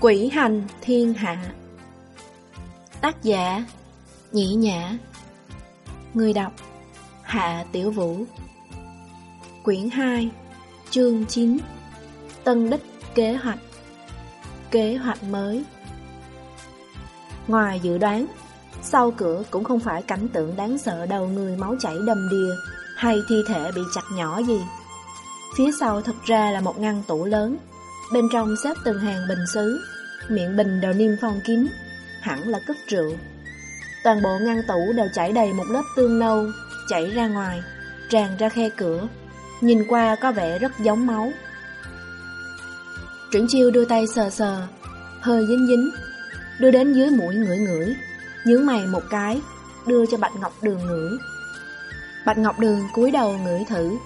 Quỷ hành thiên hạ. Tác giả, Nhĩ Nhã. Người đọc, Hạ Tiểu Vũ. Quyển 2 Chương 9 Tân đích kế hoạch. Kế hoạch mới. Ngoài dự đoán, Sau cửa cũng không phải cảnh tượng đáng sợ đầu người máu chảy đầm đìa Hay thi thể bị chặt nhỏ gì. Phía sau thật ra là một ngăn tủ lớn Bên trong xếp từng hàng bình xứ, Miệng bình đều niêm phong kín, Hẳn là cất rượu. Toàn bộ ngăn tủ đều chảy đầy một lớp tương nâu, Chảy ra ngoài, Tràn ra khe cửa. Nhìn qua có vẻ rất giống máu. Triển chiêu đưa tay sờ sờ, Hơi dính dính, Đưa đến dưới mũi ngửi ngửi, Nhướng mày một cái, Đưa cho Bạch Ngọc Đường ngửi. Bạch Ngọc Đường cúi đầu ngửi thử,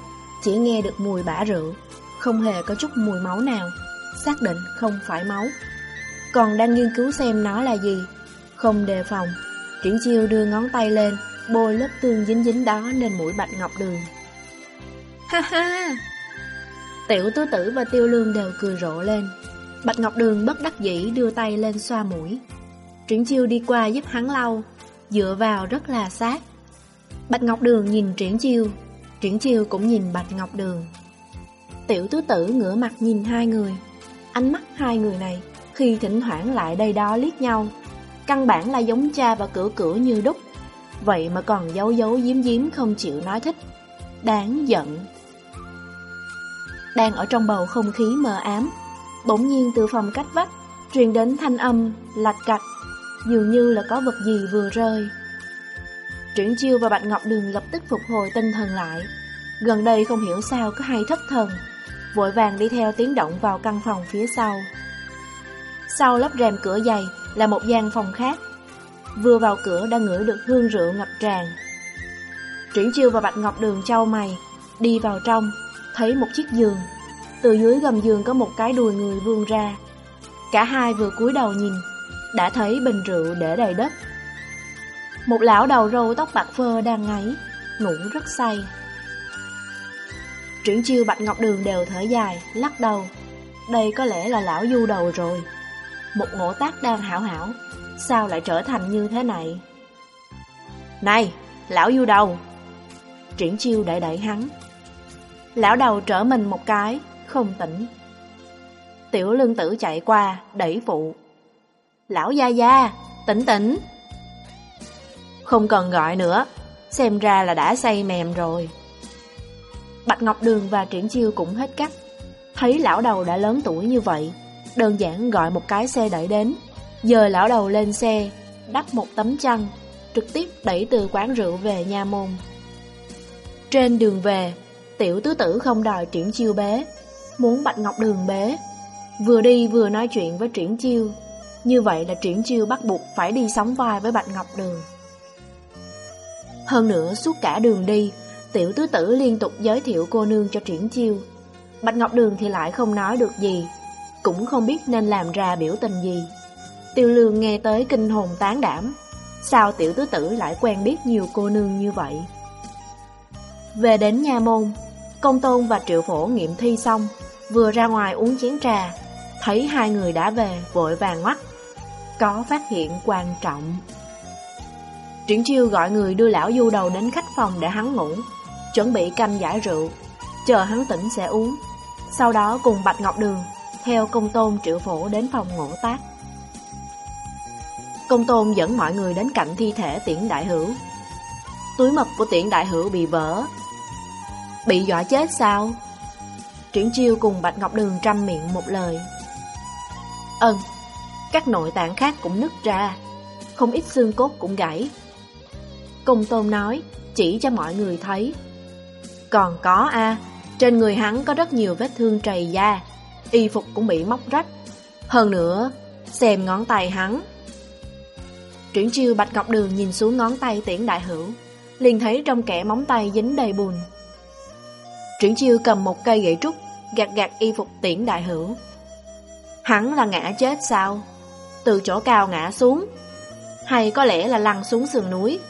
Chỉ nghe được mùi bã rượu, Không hề có chút mùi máu nào. Xác định không phải máu. Còn đang nghiên cứu xem nó là gì. Không đề phòng. Triển chiêu đưa ngón tay lên, Bôi lớp tương dính dính đó lên mũi Bạch Ngọc Đường. Ha ha! Tiểu tứ tử và tiêu lương đều cười rộ lên. Bạch Ngọc Đường bất đắc dĩ đưa tay lên xoa mũi. Triển chiêu đi qua giúp hắn lau, Dựa vào rất là sát Bạch Ngọc Đường nhìn Triển chiêu Triển chiêu cũng nhìn Bạch Ngọc Đường. Tiểu tứ tử ngửa mặt nhìn hai người. Ánh mắt hai người này Khi thỉnh thoảng lại đây đó liếc nhau. Căn bản là giống cha và cửa cửa như đúc. Vậy mà còn giấu giấu giếm giếm không chịu nói thích. Đáng giận. Đang ở trong bầu không khí mờ ám Bỗng nhiên từ phòng cách vách Truyền đến thanh âm, lạch cạch Dường như là có vật gì vừa rơi. Triển chiêu và Bạch Ngọc Đường lập tức phục hồi tinh thần lại. Gần đây không hiểu sao có hay thất thần. Vội vàng đi theo tiếng động vào căn phòng phía sau. Sau lớp rèm cửa dày là một gian phòng khác. Vừa vào cửa đã ngửi được hương rượu ngập tràn. Triển chiêu và Bạch Ngọc Đường trao mày, Đi vào trong, Thấy một chiếc giường. Từ dưới gầm giường có một cái đùi người vươn ra. Cả hai vừa cúi đầu nhìn, Đã thấy bình rượu để đầy đất. Một lão đầu râu tóc bạc phơ đang ngáy, Ngủ rất say. Triển chiêu Bạch Ngọc Đường đều thở dài, Lắc đầu. Đây có lẽ là lão du đầu rồi. Một ngộ tác đang hảo hảo. Sao lại trở thành như thế này? Này, Lão du đầu! Triển chiêu đẩy đẩy hắn. Lão đầu trở mình một cái, Không tỉnh. Tiểu lương tử chạy qua, Đẩy phụ. Lão gia gia, Tỉnh tỉnh. Không cần gọi nữa, Xem ra là đã say mềm rồi. Bạch Ngọc Đường và Triển Chiêu cũng hết cách. Thấy lão đầu đã lớn tuổi như vậy, Đơn giản gọi một cái xe đẩy đến. Dời lão đầu lên xe, Đắp một tấm chăn, Trực tiếp đẩy từ quán rượu về nhà môn. Trên đường về, Tiểu tứ tử không đòi Triển Chiêu bế, Muốn Bạch Ngọc Đường bế. Vừa đi vừa nói chuyện với Triển Chiêu. Như vậy là Triển Chiêu bắt buộc Phải đi sóng vai với Bạch Ngọc Đường. Hơn nữa suốt cả đường đi Tiểu tứ tử liên tục giới thiệu cô nương cho Triển Chiêu. Bạch Ngọc Đường thì lại không nói được gì, Cũng không biết nên làm ra biểu tình gì. Tiêu lương nghe tới kinh hồn tán đảm, Sao tiểu tứ tử lại quen biết nhiều cô nương như vậy? Về đến nhà môn, Công tôn và triệu phổ nghiệm thi xong, Vừa ra ngoài uống chén trà, Thấy hai người đã về, vội vàng ngoắt Có phát hiện quan trọng. Triển chiêu gọi người đưa lão du đầu đến khách phòng để hắn ngủ. Chuẩn bị canh giải rượu, Chờ hắn tỉnh sẽ uống. Sau đó cùng Bạch Ngọc Đường Theo công tôn triệu phổ đến phòng ngộ tác. Công tôn dẫn mọi người đến cạnh thi thể tiễn đại hữu. Túi mật của tiễn đại hữu bị vỡ. Bị dọa chết sao? Triển chiêu cùng Bạch Ngọc Đường trăm miệng một lời. Ân Các nội tạng khác cũng nứt ra. Không ít xương cốt cũng gãy. Công tôn nói, Chỉ cho mọi người thấy. Còn có a. Trên người hắn có rất nhiều vết thương trầy da. Y phục cũng bị móc rách. Hơn nữa, Xem ngón tay hắn. Triển chiêu Bạch Ngọc Đường nhìn xuống ngón tay tiễn đại hữu, liền thấy trong kẻ móng tay dính đầy bùn. Triển chiêu cầm một cây gậy trúc, Gạt gạt y phục tiễn đại hữu. Hắn là ngã chết sao? Từ chỗ cao ngã xuống. Hay có lẽ là lăn xuống sườn núi?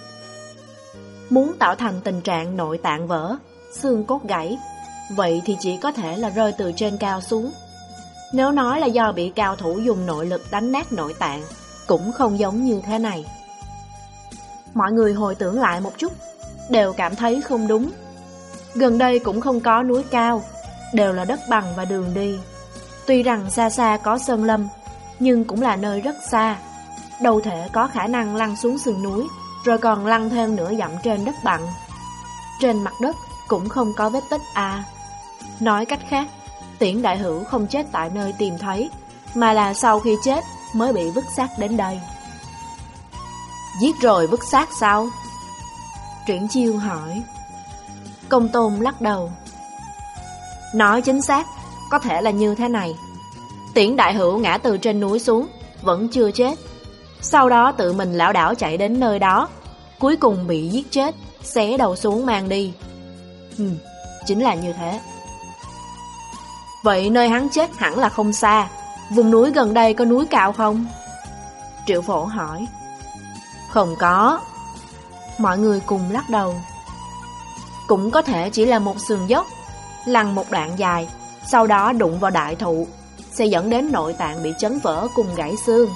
Muốn tạo thành tình trạng nội tạng vỡ. Xương cốt gãy Vậy thì chỉ có thể là rơi từ trên cao xuống Nếu nói là do bị cao thủ dùng nội lực đánh nát nội tạng, cũng không giống như thế này. Mọi người hồi tưởng lại một chút, đều cảm thấy không đúng. Gần đây cũng không có núi cao, đều là đất bằng và đường đi. Tuy rằng xa xa có sơn lâm, nhưng cũng là nơi rất xa. Đâu thể có khả năng lăn xuống sườn núi, rồi còn lăn thêm nửa dặm trên đất bằng. Trên mặt đất cũng không có vết tích A. Nói cách khác, tiễn đại hữu không chết tại nơi tìm thấy, mà là sau khi chết mới bị vứt xác đến đây. Giết rồi vứt xác sao? Triển chiêu hỏi. Công tôn lắc đầu. Nói chính xác, có thể là như thế này. Tiễn đại hữu ngã từ trên núi xuống, vẫn chưa chết. Sau đó tự mình lão đảo chạy đến nơi đó, cuối cùng bị giết chết, xé đầu xuống mang đi. Ừ, chính là như thế. Vậy nơi hắn chết hẳn là không xa, vùng núi gần đây có núi cao không? Triệu phổ hỏi. Không có. Mọi người cùng lắc đầu. Cũng có thể chỉ là một sườn dốc, lăn một đoạn dài, sau đó đụng vào đại thụ, sẽ dẫn đến nội tạng bị chấn vỡ cùng gãy xương.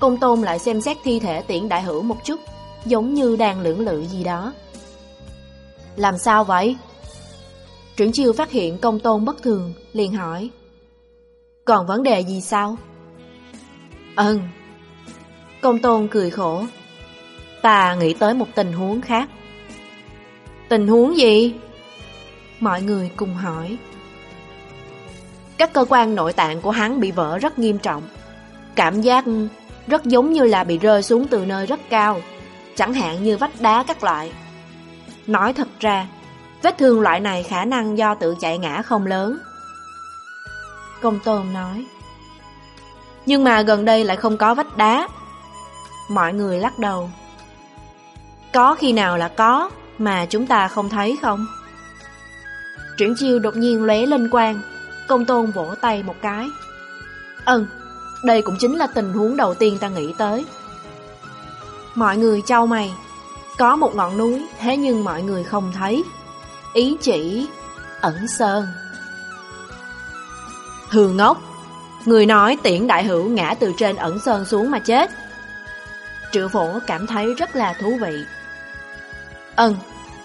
Công tôn lại xem xét thi thể tiễn đại hữu một chút, giống như đang lưỡng lự gì đó. Làm sao vậy? Trưởng chiêu phát hiện công tôn bất thường, liền hỏi. Còn vấn đề gì sao? Ừm. Công tôn cười khổ. Ta nghĩ tới một tình huống khác. Tình huống gì? Mọi người cùng hỏi. Các cơ quan nội tạng của hắn bị vỡ rất nghiêm trọng. Cảm giác rất giống như là bị rơi xuống từ nơi rất cao, chẳng hạn như vách đá các loại. Nói thật ra, vết thương loại này khả năng do tự chạy ngã không lớn. Công tôn nói. Nhưng mà gần đây lại không có vách đá. Mọi người lắc đầu. Có khi nào là có, mà chúng ta không thấy không? Triển chiêu đột nhiên lóe lên quang, công tôn vỗ tay một cái. Ừ, đây cũng chính là tình huống đầu tiên ta nghĩ tới. Mọi người trao mày, có một ngọn núi, thế nhưng mọi người không thấy. Ý chỉ ẩn sơn. Hừ ngốc, người nói tiễn đại hữu ngã từ trên ẩn sơn xuống mà chết. Triệu phổ cảm thấy rất là thú vị. Ừm,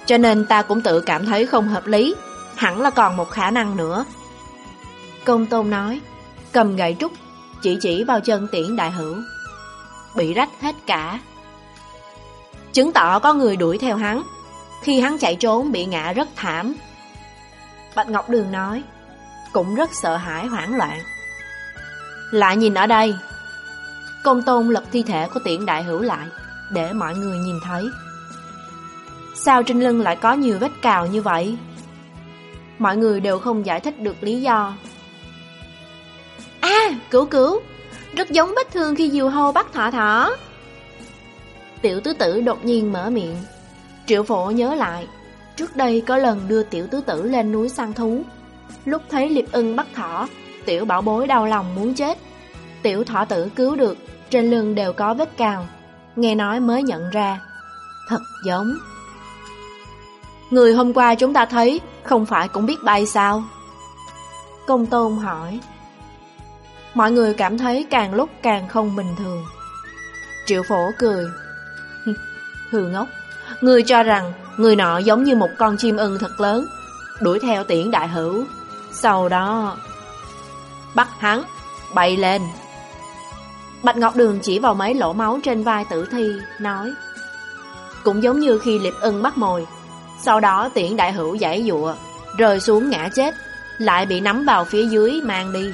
cho nên ta cũng tự cảm thấy không hợp lý, hẳn là còn một khả năng nữa. Công tôn nói, cầm gậy trúc, chỉ chỉ vào chân tiễn đại hữu. Bị rách hết cả. Chứng tỏ có người đuổi theo hắn, khi hắn chạy trốn bị ngã rất thảm. Bạch Ngọc Đường nói, cũng rất sợ hãi hoảng loạn. Lại nhìn ở đây. Công tôn lật thi thể của tiễn đại hữu lại, để mọi người nhìn thấy. Sao trên lưng lại có nhiều vết cào như vậy? Mọi người đều không giải thích được lý do. À, cứu cứu, rất giống vết thương khi diều hâu bắt thỏ thỏ. Tiểu tứ tử đột nhiên mở miệng. Triệu phổ nhớ lại, trước đây có lần đưa tiểu tứ tử lên núi săn thú. Lúc thấy liệp ưng bắt thỏ, tiểu bảo bối đau lòng muốn chết. Tiểu thỏ tử cứu được, trên lưng đều có vết cào. Nghe nói mới nhận ra, thật giống. Người hôm qua chúng ta thấy, không phải cũng biết bay sao? Công tôn hỏi. Mọi người cảm thấy càng lúc càng không bình thường. Triệu phổ cười. Hư ngốc, người cho rằng người nọ giống như một con chim ưng thật lớn, đuổi theo tiễn đại hữu. Sau đó... Bắt hắn, bay lên. Bạch Ngọc Đường chỉ vào mấy lỗ máu trên vai tử thi, nói Cũng giống như khi liệp ưng bắt mồi. Sau đó tiễn đại hữu giải dụa Rơi xuống ngã chết Lại bị nắm vào phía dưới mang đi.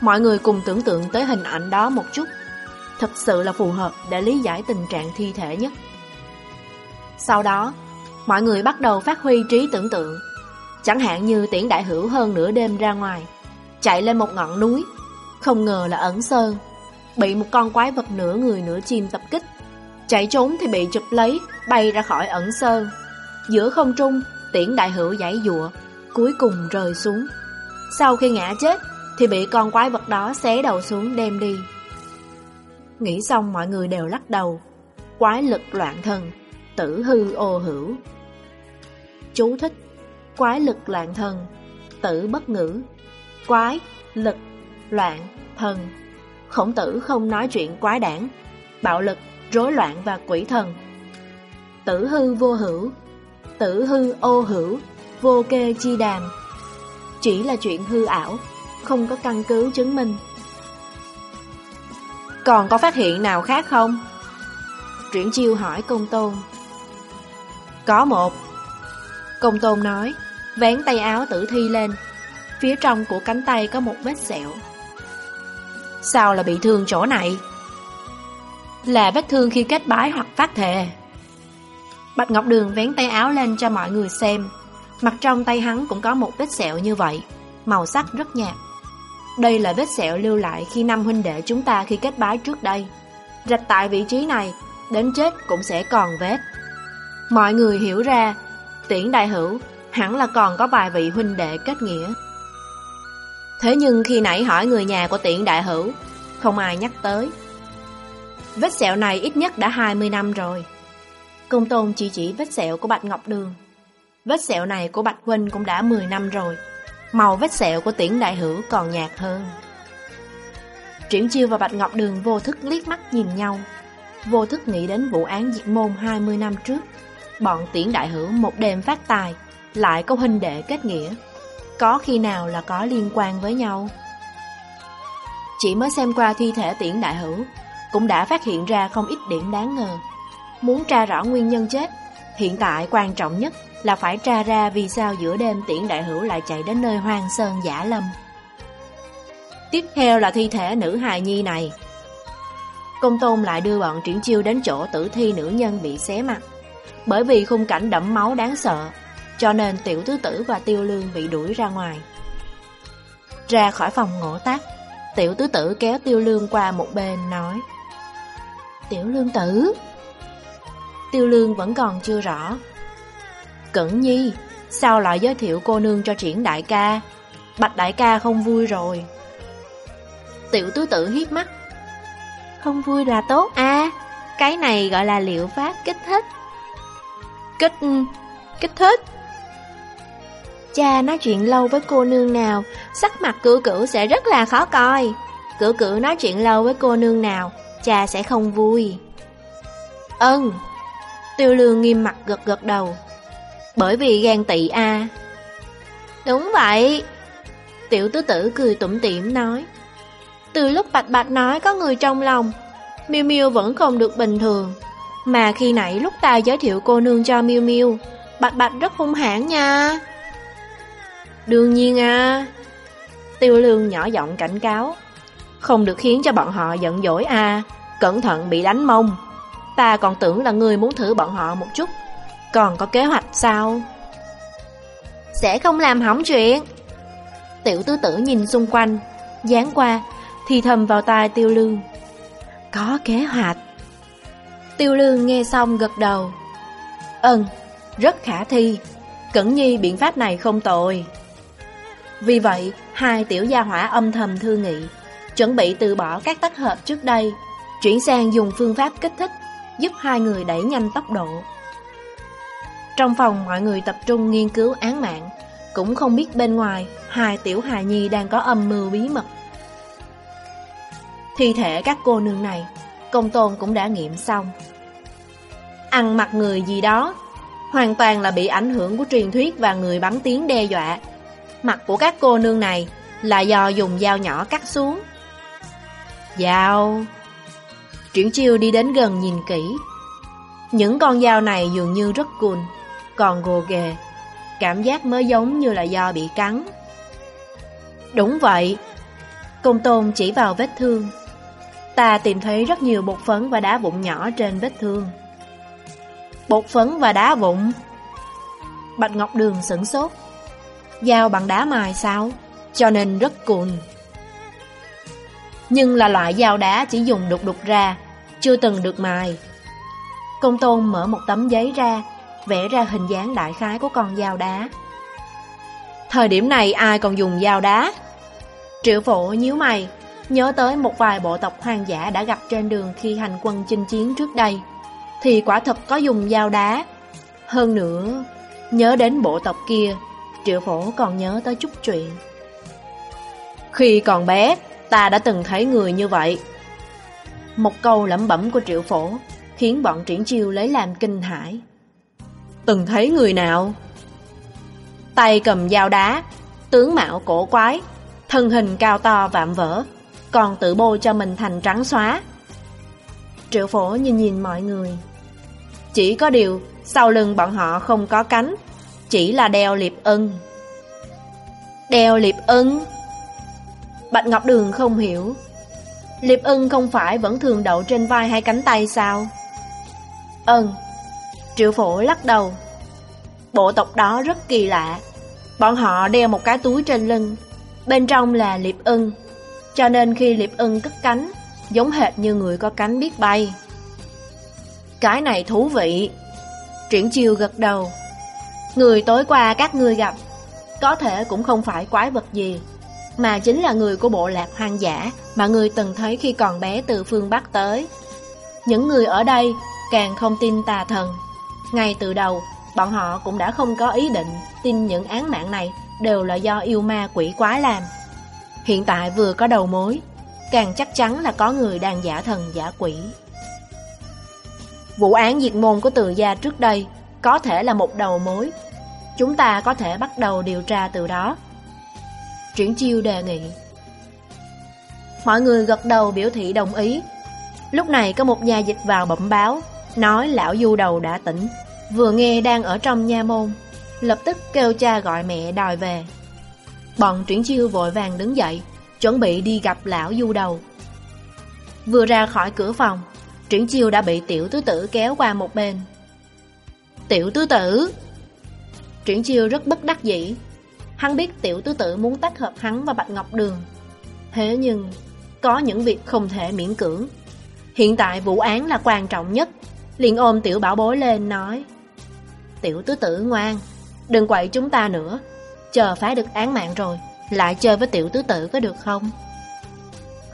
Mọi người cùng tưởng tượng tới hình ảnh đó một chút. Thật sự là phù hợp để lý giải tình trạng thi thể nhất. Sau đó, Mọi người bắt đầu phát huy trí tưởng tượng. Chẳng hạn như tiễn đại hữu hơn nửa đêm ra ngoài, Chạy lên một ngọn núi. Không ngờ là ẩn sơn Bị một con quái vật nửa người nửa chim tập kích. Chạy trốn thì bị chụp lấy, Bay ra khỏi ẩn sơn Giữa không trung, Tiễn đại hữu giải dụa Cuối cùng rơi xuống. Sau khi ngã chết Thì bị con quái vật đó xé đầu xuống đem đi. Nghĩ xong mọi người đều lắc đầu Quái lực loạn thần Tử hư ô hữu Chú thích Quái lực loạn thần Tử bất ngữ quái, lực, loạn, thần. Khổng tử không nói chuyện quái đảng, bạo lực, rối loạn và quỷ thần. Tử hư vô hữu, tử hư ô hữu, vô kê chi đàm. Chỉ là chuyện hư ảo, không có căn cứ chứng minh. Còn có phát hiện nào khác không? Triển chiêu hỏi công tôn. Có một. Công tôn nói, vén tay áo tử thi lên. Phía trong của cánh tay có một vết sẹo. Sao là bị thương chỗ này? Là vết thương khi kết bái hoặc phát thề. Bạch Ngọc Đường vén tay áo lên cho mọi người xem. Mặt trong tay hắn cũng có một vết sẹo như vậy, màu sắc rất nhạt. Đây là vết sẹo lưu lại khi năm huynh đệ chúng ta khi kết bái trước đây. Rạch tại vị trí này, đến chết cũng sẽ còn vết. Mọi người hiểu ra, tiễn đại hữu hẳn là còn có vài vị huynh đệ kết nghĩa. Thế nhưng khi nãy hỏi người nhà của tiễn đại hữu, không ai nhắc tới. Vết sẹo này ít nhất đã 20 năm rồi. Công tôn chỉ chỉ vết sẹo của Bạch Ngọc Đường. Vết sẹo này của Bạch Huynh cũng đã 10 năm rồi. Màu vết sẹo của tiễn đại hữu còn nhạt hơn. Triển Chiêu và Bạch Ngọc Đường vô thức liếc mắt nhìn nhau. Vô thức nghĩ đến vụ án diệt môn 20 năm trước. Bọn tiễn đại hữu một đêm phát tài, lại có huynh đệ kết nghĩa. Có khi nào là có liên quan với nhau? Chỉ mới xem qua thi thể tiễn đại hữu, cũng đã phát hiện ra không ít điểm đáng ngờ. Muốn tra rõ nguyên nhân chết, hiện tại quan trọng nhất là phải tra ra vì sao giữa đêm tiễn đại hữu lại chạy đến nơi hoang sơn giả lâm. Tiếp theo là thi thể nữ hài nhi này. Công tôn lại đưa bọn triển chiêu đến chỗ tử thi nữ nhân bị xé mặt. Bởi vì khung cảnh đẫm máu đáng sợ, cho nên tiểu tứ tử và tiêu lương bị đuổi ra ngoài. Ra khỏi phòng ngộ tác, tiểu tứ tử kéo tiêu lương qua một bên nói Tiểu lương tử Tiêu lương vẫn còn chưa rõ Cẩn nhi Sao lại giới thiệu cô nương cho triển đại ca? Bạch đại ca không vui rồi. Tiểu tứ tử hiếp mắt. Không vui là tốt. À Cái này gọi là liệu pháp kích thích. Kích... kích thích. Cha nói chuyện lâu với cô nương nào Sắc mặt cử cử sẽ rất là khó coi. Cử cử nói chuyện lâu với cô nương nào Cha sẽ không vui. Ơn Tiêu lương nghiêm mặt gật gật đầu bởi vì ghen tị a. Đúng vậy. Tiểu tứ tử cười tủm tỉm nói. Từ lúc Bạch Bạch nói có người trong lòng, miu miu vẫn không được bình thường. Mà khi nãy lúc ta giới thiệu cô nương cho miu miu, Bạch Bạch rất hung hãn nha. Đương nhiên à. Tiêu lương nhỏ giọng cảnh cáo. Không được khiến cho bọn họ giận dỗi à Cẩn thận bị đánh mông. Ta còn tưởng là người muốn thử bọn họ một chút. Còn có kế hoạch sao? Sẽ không làm hỏng chuyện. Tiểu tứ tử nhìn xung quanh Dán qua Thì thầm vào tai tiêu lương. Có kế hoạch. Tiêu lương nghe xong gật đầu. Ừm, rất khả thi. Cẩn nhi biện pháp này không tồi. Vì vậy Hai tiểu gia hỏa âm thầm thư nghị Chuẩn bị từ bỏ các tác hợp trước đây Chuyển sang dùng phương pháp kích thích giúp hai người đẩy nhanh tốc độ. Trong phòng mọi người tập trung nghiên cứu án mạng, cũng không biết bên ngoài hai tiểu hài nhi đang có âm mưu bí mật. Thi thể các cô nương này, công tôn cũng đã nghiệm xong. Ăn mặc người gì đó, hoàn toàn là bị ảnh hưởng của truyền thuyết và người bắn tiếng đe dọa. Mặt của các cô nương này là do dùng dao nhỏ cắt xuống. Dao... Triển chiêu đi đến gần nhìn kỹ. Những con dao này dường như rất cùn, còn gồ ghề. Cảm giác mới giống như là do bị cắn. Đúng vậy. Công tôn chỉ vào vết thương. Ta tìm thấy rất nhiều bột phấn và đá vụn nhỏ trên vết thương. Bột phấn và đá vụn. Bạch Ngọc Đường sửng sốt. Dao bằng đá mài sao? Cho nên rất cùn nhưng là loại dao đá chỉ dùng đục đục ra, chưa từng được mài. Công tôn mở một tấm giấy ra, vẽ ra hình dáng đại khái của con dao đá. Thời điểm này ai còn dùng dao đá? Triệu phổ nhíu mày, nhớ tới một vài bộ tộc hoang dã đã gặp trên đường khi hành quân chinh chiến trước đây. Thì quả thật có dùng dao đá. Hơn nữa, nhớ đến bộ tộc kia, triệu phổ còn nhớ tới chút chuyện. Khi còn bé, ta đã từng thấy người như vậy. Một câu lẩm bẩm của triệu phổ khiến bọn triển chiêu lấy làm kinh hãi. Từng thấy người nào? Tay cầm dao đá, tướng mạo cổ quái, thân hình cao to vạm vỡ, còn tự bôi cho mình thành trắng xóa. Triệu phổ nhìn nhìn mọi người. Chỉ có điều, sau lưng bọn họ không có cánh, chỉ là đeo liệp ưng. Đeo liệp ưng? Bạch Ngọc Đường không hiểu. Liệp ưng không phải vẫn thường đậu trên vai hay cánh tay sao? Ân. Triệu phổ lắc đầu. Bộ tộc đó rất kỳ lạ. Bọn họ đeo một cái túi trên lưng, bên trong là liệp ưng. Cho nên khi liệp ưng cất cánh, giống hệt như người có cánh biết bay. Cái này thú vị. Triển chiêu gật đầu. Người tối qua các ngươi gặp, có thể cũng không phải quái vật gì, mà chính là người của bộ lạc hoang dã mà người từng thấy khi còn bé từ phương Bắc tới. Những người ở đây càng không tin tà thần. Ngay từ đầu, bọn họ cũng đã không có ý định tin những án mạng này đều là do yêu ma quỷ quái làm. Hiện tại vừa có đầu mối, càng chắc chắn là có người đang giả thần giả quỷ. Vụ án diệt môn của từ gia trước đây có thể là một đầu mối. Chúng ta có thể bắt đầu điều tra từ đó. Triển chiêu đề nghị. Mọi người gật đầu biểu thị đồng ý. Lúc này có một nhà dịch vào bẩm báo, nói lão du đầu đã tỉnh, vừa nghe đang ở trong nha môn, lập tức kêu cha gọi mẹ đòi về. Bọn triển chiêu vội vàng đứng dậy, chuẩn bị đi gặp lão du đầu. Vừa ra khỏi cửa phòng, triển chiêu đã bị tiểu tứ tử kéo qua một bên. Tiểu tứ tử! Triển chiêu rất bất đắc dĩ. Hắn biết tiểu tứ tử muốn tách hợp hắn và Bạch Ngọc Đường. Thế nhưng, có những việc không thể miễn cưỡng. Hiện tại vụ án là quan trọng nhất liền ôm tiểu bảo bối lên nói. Tiểu tứ tử ngoan, đừng quậy chúng ta nữa. Chờ phá được án mạng rồi, lại chơi với tiểu tứ tử có được không?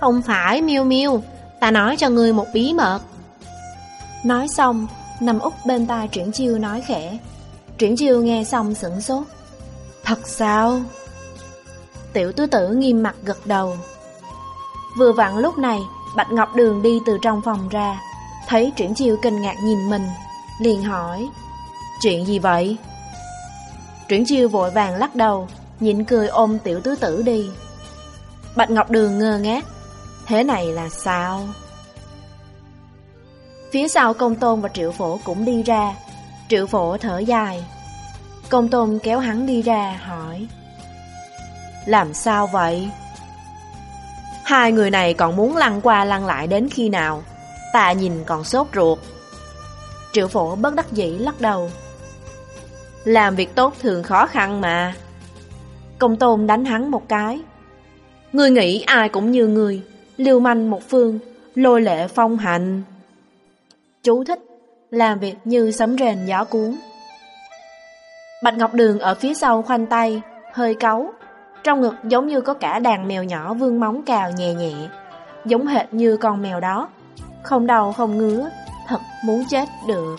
Không phải miêu miêu, ta nói cho ngươi một bí mật. Nói xong, nằm úp bên tai Triển Chiêu nói khẽ. Triển Chiêu nghe xong sửng sốt. Thật sao? Tiểu tứ tử nghiêm mặt gật đầu. Vừa vặn lúc này, Bạch Ngọc Đường đi từ trong phòng ra, thấy Triển Chiêu kinh ngạc nhìn mình, liền hỏi, chuyện gì vậy? Triển Chiêu vội vàng lắc đầu, nhịn cười ôm tiểu tứ tử đi. Bạch Ngọc Đường ngơ ngác, thế này là sao? Phía sau công tôn và triệu phổ cũng đi ra, triệu phổ thở dài. Công tôn kéo hắn đi ra, hỏi, làm sao vậy? Hai người này còn muốn lăn qua lăn lại đến khi nào Ta nhìn còn sốt ruột. Triệu phổ bất đắc dĩ lắc đầu. Làm việc tốt thường khó khăn mà. Công tôn đánh hắn một cái. Ngươi nghĩ ai cũng như người Liêu manh một phương, Lôi lệ phong hành. Chú thích, Làm việc như sấm rền gió cuốn. Bạch Ngọc Đường ở phía sau khoanh tay, Hơi cáu. Trong ngực giống như có cả đàn mèo nhỏ vương móng cào nhẹ nhẹ, Giống hệt như con mèo đó. Không đau không ngứa Thật muốn chết được.